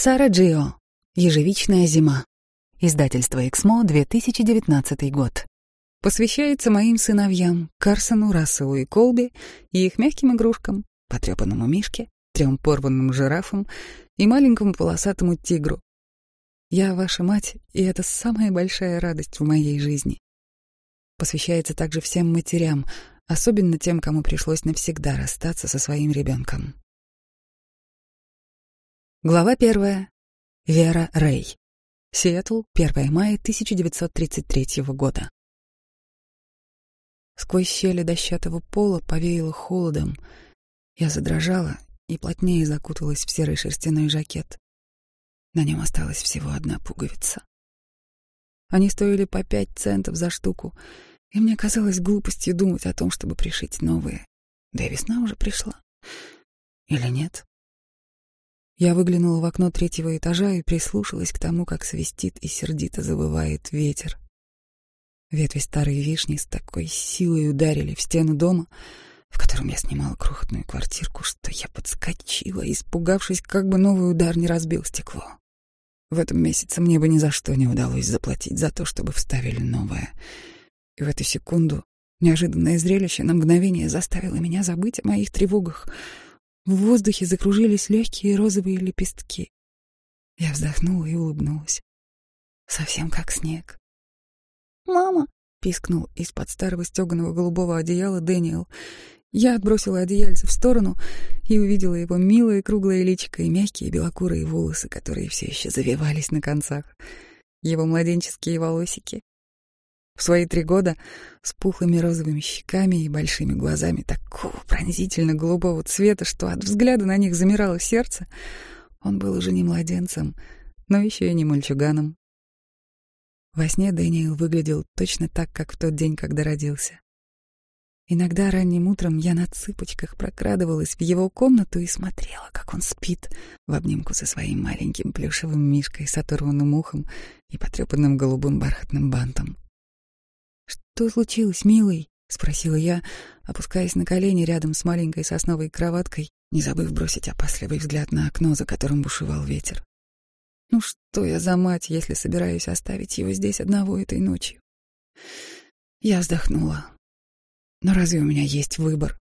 Сара Джио. Ежевичная зима. Издательство «Эксмо», 2019 год. Посвящается моим сыновьям Карсону, Расселу и Колби и их мягким игрушкам, потрепанному мишке, трем порванным жирафам и маленькому полосатому тигру. Я ваша мать, и это самая большая радость в моей жизни. Посвящается также всем матерям, особенно тем, кому пришлось навсегда расстаться со своим ребенком. Глава первая. Вера Рэй. Сиэтл, 1 мая 1933 года. Сквозь щели дощатого пола повеяло холодом. Я задрожала и плотнее закуталась в серый шерстяной жакет. На нем осталась всего одна пуговица. Они стоили по пять центов за штуку, и мне казалось глупостью думать о том, чтобы пришить новые. Да и весна уже пришла. Или нет? Я выглянула в окно третьего этажа и прислушалась к тому, как свистит и сердито завывает ветер. Ветви старой вишни с такой силой ударили в стену дома, в котором я снимала крохотную квартирку, что я подскочила, испугавшись, как бы новый удар не разбил стекло. В этом месяце мне бы ни за что не удалось заплатить за то, чтобы вставили новое. И в эту секунду неожиданное зрелище на мгновение заставило меня забыть о моих тревогах — в воздухе закружились легкие розовые лепестки. Я вздохнула и улыбнулась. Совсем как снег. «Мама!» — пискнул из-под старого стеганого голубого одеяла Дэниел. Я отбросила одеяльце в сторону и увидела его милое круглое личико и мягкие белокурые волосы, которые все еще завивались на концах. Его младенческие волосики, в свои три года с пухлыми розовыми щеками и большими глазами такого пронзительно голубого цвета, что от взгляда на них замирало сердце, он был уже не младенцем, но еще и не мальчуганом. Во сне Дэниел выглядел точно так, как в тот день, когда родился. Иногда ранним утром я на цыпочках прокрадывалась в его комнату и смотрела, как он спит в обнимку со своим маленьким плюшевым мишкой с оторванным ухом и потрепанным голубым бархатным бантом. «Что случилось, милый?» — спросила я, опускаясь на колени рядом с маленькой сосновой кроваткой, не забыв бросить опасливый взгляд на окно, за которым бушевал ветер. «Ну что я за мать, если собираюсь оставить его здесь одного этой ночью?» Я вздохнула. «Но разве у меня есть выбор?»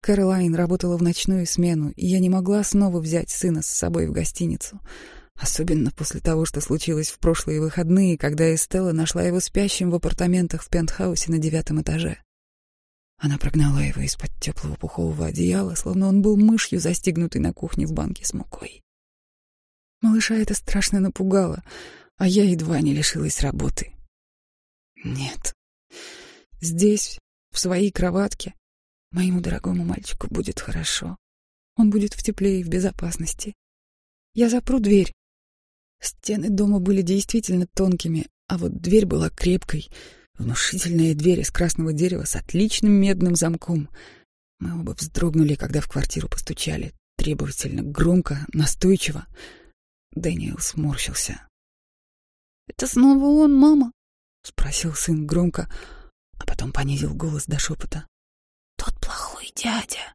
Кэролайн работала в ночную смену, и я не могла снова взять сына с собой в гостиницу — Особенно после того, что случилось в прошлые выходные, когда Эстелла нашла его спящим в апартаментах в пентхаусе на девятом этаже. Она прогнала его из-под теплого пухового одеяла, словно он был мышью, застигнутой на кухне в банке с мукой. Малыша это страшно напугало, а я едва не лишилась работы. Нет. Здесь, в своей кроватке, моему дорогому мальчику будет хорошо. Он будет в тепле и в безопасности. Я запру дверь, Стены дома были действительно тонкими, а вот дверь была крепкой. Внушительная дверь из красного дерева с отличным медным замком. Мы оба вздрогнули, когда в квартиру постучали. Требовательно, громко, настойчиво. Дэниел сморщился. «Это снова он, мама?» — спросил сын громко, а потом понизил голос до шепота. «Тот плохой дядя».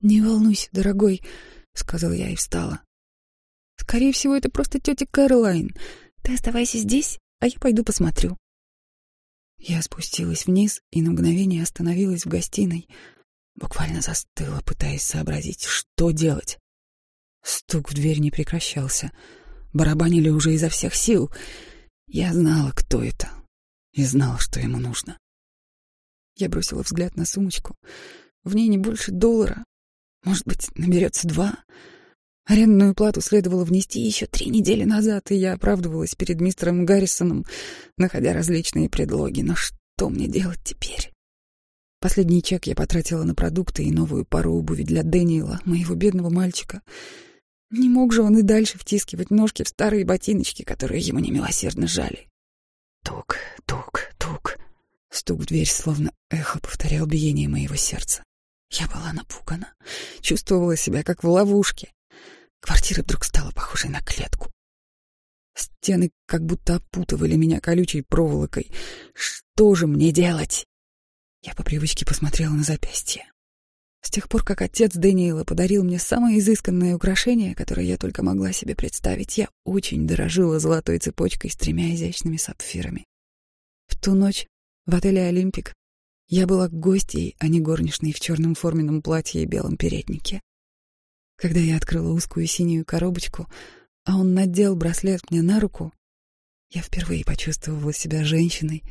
«Не волнуйся, дорогой», — сказал я и встала. Скорее всего, это просто тетя Кэролайн. Ты оставайся здесь, а я пойду посмотрю. Я спустилась вниз и на мгновение остановилась в гостиной. Буквально застыла, пытаясь сообразить, что делать. Стук в дверь не прекращался. Барабанили уже изо всех сил. Я знала, кто это, и знала, что ему нужно. Я бросила взгляд на сумочку. В ней не больше доллара. Может быть, наберется два. Арендную плату следовало внести еще три недели назад, и я оправдывалась перед мистером Гаррисоном, находя различные предлоги. Но что мне делать теперь? Последний чек я потратила на продукты и новую пару обуви для Дэниела, моего бедного мальчика. Не мог же он и дальше втискивать ножки в старые ботиночки, которые ему немилосердно жали. Тук, тук, тук. Стук в дверь словно эхо повторял биение моего сердца. Я была напугана, чувствовала себя как в ловушке. Квартира вдруг стала похожей на клетку. Стены как будто опутывали меня колючей проволокой. Что же мне делать? Я по привычке посмотрела на запястье. С тех пор, как отец Дэниела подарил мне самое изысканное украшение, которое я только могла себе представить, я очень дорожила золотой цепочкой с тремя изящными сапфирами. В ту ночь в отеле «Олимпик» я была гостьей, а не горничной в черном форменном платье и белом переднике. Когда я открыла узкую синюю коробочку, а он надел браслет мне на руку, я впервые почувствовала себя женщиной,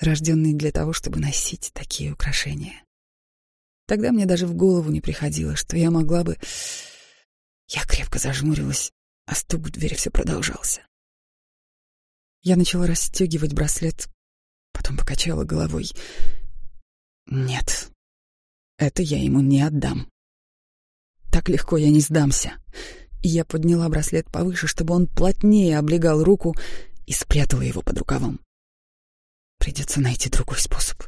рожденной для того, чтобы носить такие украшения. Тогда мне даже в голову не приходило, что я могла бы... Я крепко зажмурилась, а стук в двери все продолжался. Я начала расстегивать браслет, потом покачала головой. Нет, это я ему не отдам. Так легко я не сдамся. Я подняла браслет повыше, чтобы он плотнее облегал руку и спрятала его под рукавом. Придется найти другой способ.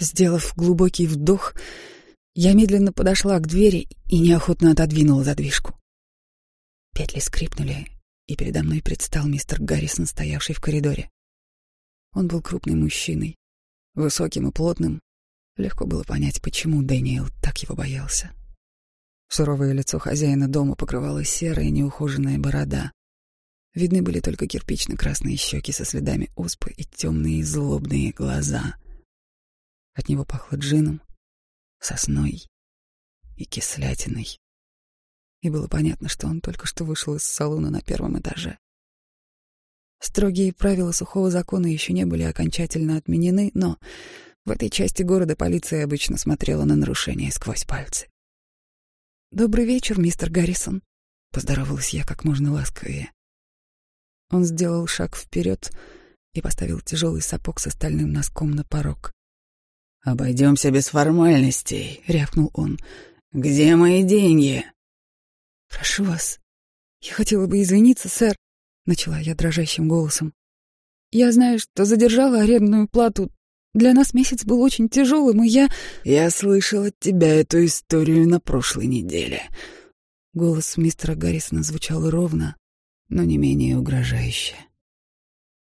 Сделав глубокий вдох, я медленно подошла к двери и неохотно отодвинула задвижку. Петли скрипнули, и передо мной предстал мистер Гаррисон, стоявший в коридоре. Он был крупным мужчиной, высоким и плотным. Легко было понять, почему Дэниел так его боялся. Суровое лицо хозяина дома покрывала серая неухоженная борода. Видны были только кирпично-красные щеки со следами оспы и темные злобные глаза — от него пахло джином, сосной и кислятиной. И было понятно, что он только что вышел из салона на первом этаже. Строгие правила сухого закона еще не были окончательно отменены, но в этой части города полиция обычно смотрела на нарушения сквозь пальцы. «Добрый вечер, мистер Гаррисон», — поздоровалась я как можно ласковее. Он сделал шаг вперед и поставил тяжелый сапог с остальным носком на порог. «Обойдемся без формальностей», — рявкнул он. «Где мои деньги?» «Прошу вас. Я хотела бы извиниться, сэр», — начала я дрожащим голосом. «Я знаю, что задержала арендную плату. Для нас месяц был очень тяжелым, и я...» «Я слышал от тебя эту историю на прошлой неделе». Голос мистера Гаррисона звучал ровно, но не менее угрожающе.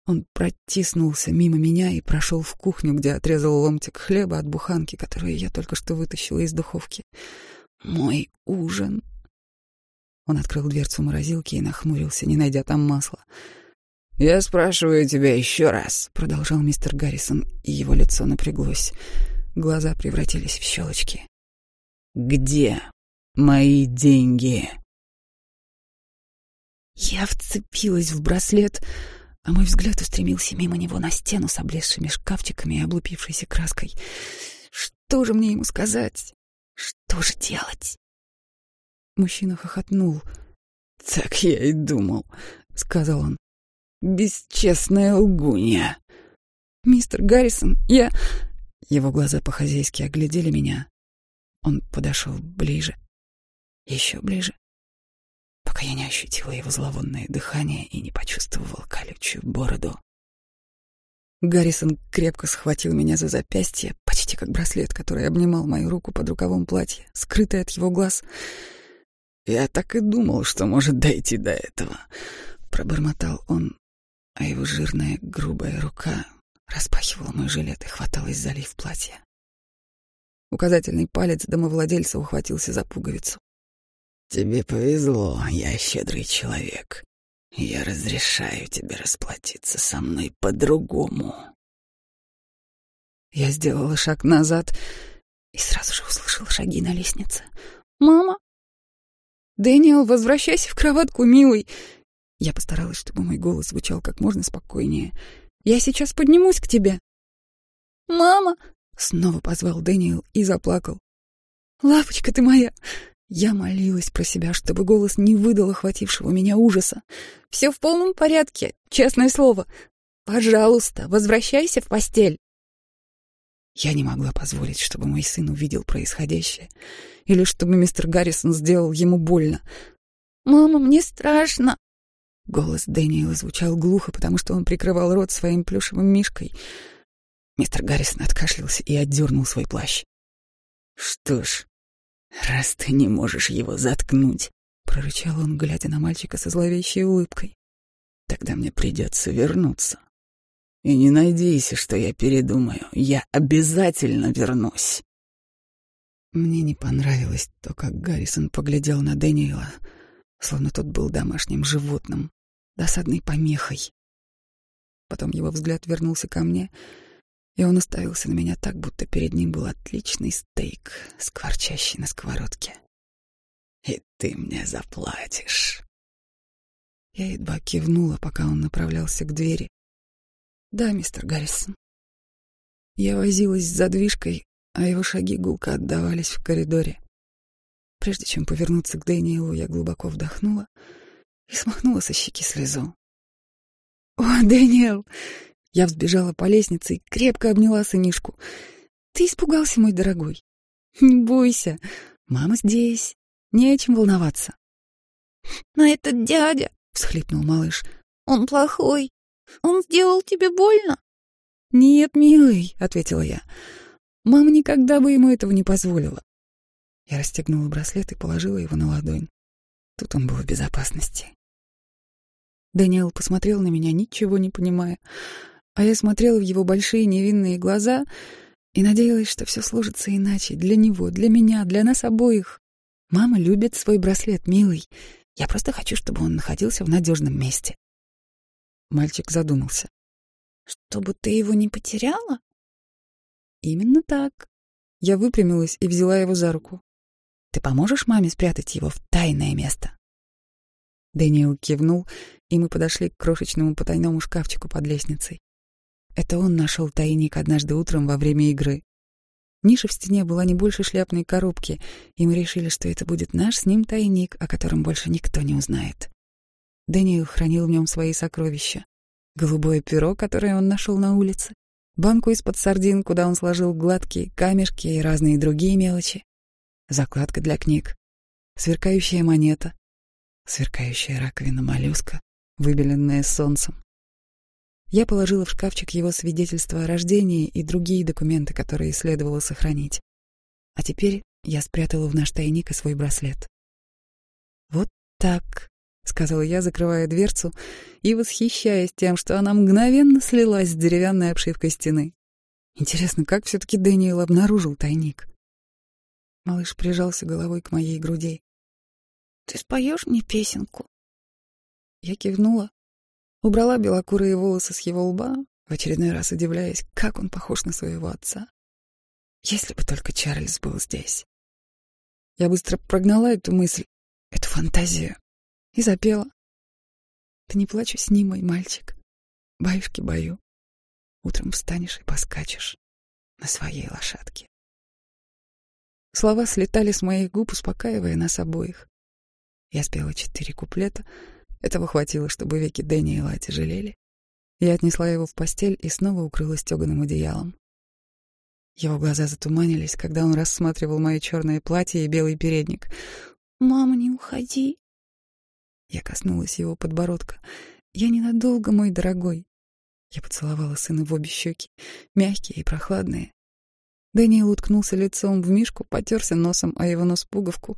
Он протиснулся мимо меня и прошел в кухню, где отрезал ломтик хлеба от буханки, которую я только что вытащила из духовки. Мой ужин. Он открыл дверцу морозилки и нахмурился, не найдя там масла. «Я спрашиваю тебя еще раз», — продолжал мистер Гаррисон, и его лицо напряглось. Глаза превратились в щелочки. «Где мои деньги?» Я вцепилась в браслет, — а мой взгляд устремился мимо него на стену с облезшими шкафчиками и облупившейся краской. Что же мне ему сказать? Что же делать? Мужчина хохотнул. «Так я и думал», — сказал он. «Бесчестная лгунья». «Мистер Гаррисон, я...» Его глаза по-хозяйски оглядели меня. Он подошел ближе, еще ближе пока я не ощутила его зловонное дыхание и не почувствовала колючую бороду. Гаррисон крепко схватил меня за запястье, почти как браслет, который обнимал мою руку под рукавом платья, скрытый от его глаз. «Я так и думал, что может дойти до этого», — пробормотал он, а его жирная грубая рука распахивала мой жилет и хваталась за лиф платья. Указательный палец домовладельца ухватился за пуговицу. Тебе повезло, я щедрый человек. Я разрешаю тебе расплатиться со мной по-другому. Я сделала шаг назад и сразу же услышала шаги на лестнице. «Мама!» «Дэниел, возвращайся в кроватку, милый!» Я постаралась, чтобы мой голос звучал как можно спокойнее. «Я сейчас поднимусь к тебе!» «Мама!» — снова позвал Дэниел и заплакал. «Лапочка ты моя! Я молилась про себя, чтобы голос не выдал охватившего меня ужаса. «Все в полном порядке, честное слово. Пожалуйста, возвращайся в постель». Я не могла позволить, чтобы мой сын увидел происходящее, или чтобы мистер Гаррисон сделал ему больно. «Мама, мне страшно!» Голос Дэниела звучал глухо, потому что он прикрывал рот своим плюшевым мишкой. Мистер Гаррисон откашлялся и отдернул свой плащ. «Что ж, «Раз ты не можешь его заткнуть», — прорычал он, глядя на мальчика со зловещей улыбкой, — «тогда мне придется вернуться. И не надейся, что я передумаю, я обязательно вернусь». Мне не понравилось то, как Гаррисон поглядел на Дэниела, словно тот был домашним животным, досадной помехой. Потом его взгляд вернулся ко мне, и он уставился на меня так, будто перед ним был отличный стейк, скворчащий на сковородке. «И ты мне заплатишь». Я едва кивнула, пока он направлялся к двери. «Да, мистер Гаррисон». Я возилась с задвижкой, а его шаги гулко отдавались в коридоре. Прежде чем повернуться к Дэниелу, я глубоко вдохнула и смахнула со щеки слезу. «О, Дэниел!» Я взбежала по лестнице и крепко обняла сынишку. «Ты испугался, мой дорогой?» «Не бойся, мама здесь, не о чем волноваться». «Но этот дядя!» — всхлипнул малыш. «Он плохой. Он сделал тебе больно?» «Нет, милый», — ответила я. «Мама никогда бы ему этого не позволила». Я расстегнула браслет и положила его на ладонь. Тут он был в безопасности. Дэниел посмотрел на меня, ничего не понимая, а я смотрела в его большие невинные глаза и надеялась, что все сложится иначе для него, для меня, для нас обоих. Мама любит свой браслет, милый. Я просто хочу, чтобы он находился в надежном месте. Мальчик задумался. Чтобы ты его не потеряла? Именно так. Я выпрямилась и взяла его за руку. Ты поможешь маме спрятать его в тайное место? Дэниел кивнул, и мы подошли к крошечному потайному шкафчику под лестницей. Это он нашел тайник однажды утром во время игры. Ниша в стене была не больше шляпной коробки, и мы решили, что это будет наш с ним тайник, о котором больше никто не узнает. Дэниел хранил в нем свои сокровища голубое перо, которое он нашел на улице, банку из-под сардин, куда он сложил гладкие камешки и разные другие мелочи, закладка для книг, сверкающая монета, сверкающая раковина моллюска, выбеленная солнцем. Я положила в шкафчик его свидетельство о рождении и другие документы, которые следовало сохранить. А теперь я спрятала в наш тайник и свой браслет. Вот так — сказала я, закрывая дверцу и восхищаясь тем, что она мгновенно слилась с деревянной обшивкой стены. Интересно, как все-таки Дэниел обнаружил тайник? Малыш прижался головой к моей груди. «Ты споешь мне песенку?» Я кивнула, убрала белокурые волосы с его лба, в очередной раз удивляясь, как он похож на своего отца. Если бы только Чарльз был здесь. Я быстро прогнала эту мысль, эту фантазию, и запела. Ты не плачь с ним, мой мальчик. Баюшки бою. Утром встанешь и поскачешь на своей лошадке. Слова слетали с моих губ, успокаивая нас обоих. Я спела четыре куплета. Этого хватило, чтобы веки Дэниела отяжелели. Я отнесла его в постель и снова укрыла стеганым одеялом. Его глаза затуманились, когда он рассматривал мое черное платье и белый передник. «Мама, не уходи!» Я коснулась его подбородка. «Я ненадолго, мой дорогой». Я поцеловала сына в обе щеки, мягкие и прохладные. Дэниел уткнулся лицом в мишку, потерся носом о его нос пуговку.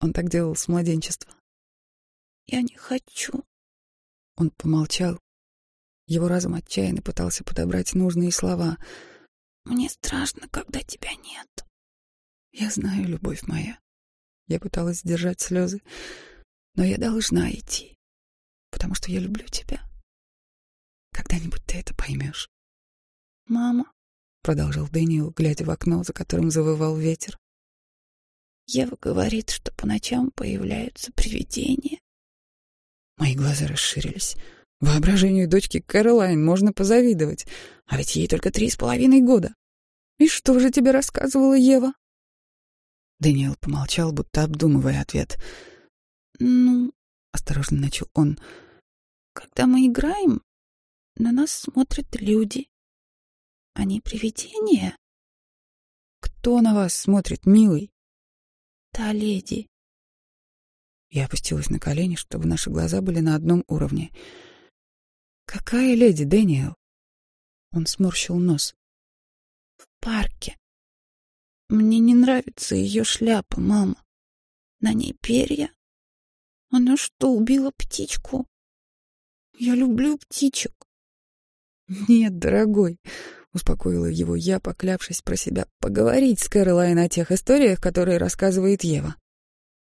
Он так делал с младенчества. «Я не хочу». Он помолчал. Его разум отчаянно пытался подобрать нужные слова. «Мне страшно, когда тебя нет». «Я знаю, любовь моя». Я пыталась сдержать слезы. Но я должна идти, потому что я люблю тебя. Когда-нибудь ты это поймешь. Мама, продолжал Дэниел, глядя в окно, за которым завывал ветер. Ева говорит, что по ночам появляются привидения. Мои глаза расширились. Воображению дочки Кэролайн можно позавидовать, а ведь ей только три с половиной года. И что же тебе рассказывала Ева? Дэниел помолчал, будто обдумывая ответ. «Ну...» — осторожно начал он. «Когда мы играем, на нас смотрят люди. Они привидения?» «Кто на вас смотрит, милый?» «Та леди». Я опустилась на колени, чтобы наши глаза были на одном уровне. «Какая леди, Дэниел?» Он сморщил нос. «В парке. Мне не нравится ее шляпа, мама. На ней перья, она что, убила птичку? Я люблю птичек. Нет, дорогой, Успокоила его я, поклявшись про себя поговорить с Кэролайн о тех историях, которые рассказывает Ева.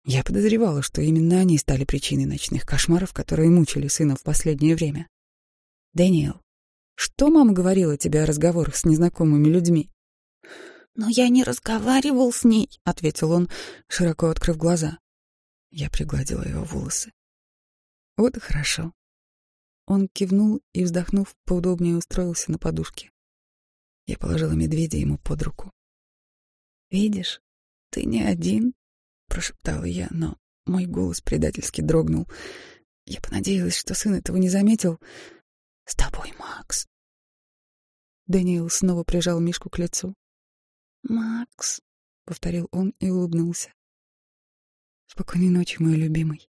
Я подозревала, что именно они стали причиной ночных кошмаров, которые мучили сына в последнее время. «Дэниел, что мама говорила тебе о разговорах с незнакомыми людьми?» «Но я не разговаривал с ней», — ответил он, широко открыв глаза. Я пригладила его волосы. «Вот и хорошо». Он кивнул и, вздохнув, поудобнее устроился на подушке. Я положила медведя ему под руку. «Видишь, ты не один», — прошептала я, но мой голос предательски дрогнул. Я понадеялась, что сын этого не заметил. «С тобой, Макс». Дэниел снова прижал Мишку к лицу. «Макс», — повторил он и улыбнулся. «Спокойной ночи, мой любимый».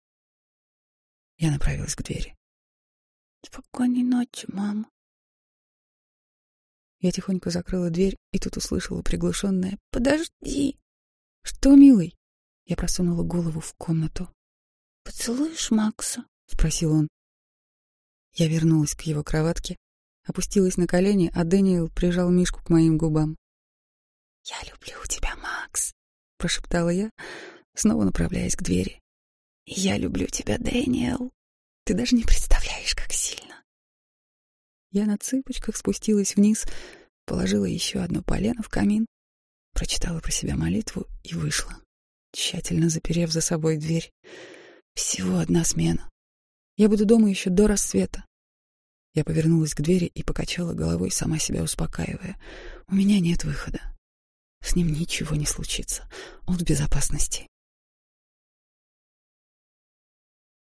Я направилась к двери. «Спокойной ночи, мама». Я тихонько закрыла дверь и тут услышала приглушенное «Подожди!» «Что, милый?» Я просунула голову в комнату. «Поцелуешь Макса?» — спросил он. Я вернулась к его кроватке, опустилась на колени, а Дэниел прижал Мишку к моим губам. «Я люблю тебя, Макс», — прошептала я, снова направляясь к двери. «Я люблю тебя, Дэниел. Ты даже не представляешь, как сильно». Я на цыпочках спустилась вниз, положила еще одно полено в камин, прочитала про себя молитву и вышла, тщательно заперев за собой дверь. Всего одна смена. Я буду дома еще до рассвета. Я повернулась к двери и покачала головой, сама себя успокаивая. У меня нет выхода. С ним ничего не случится. Он в безопасности.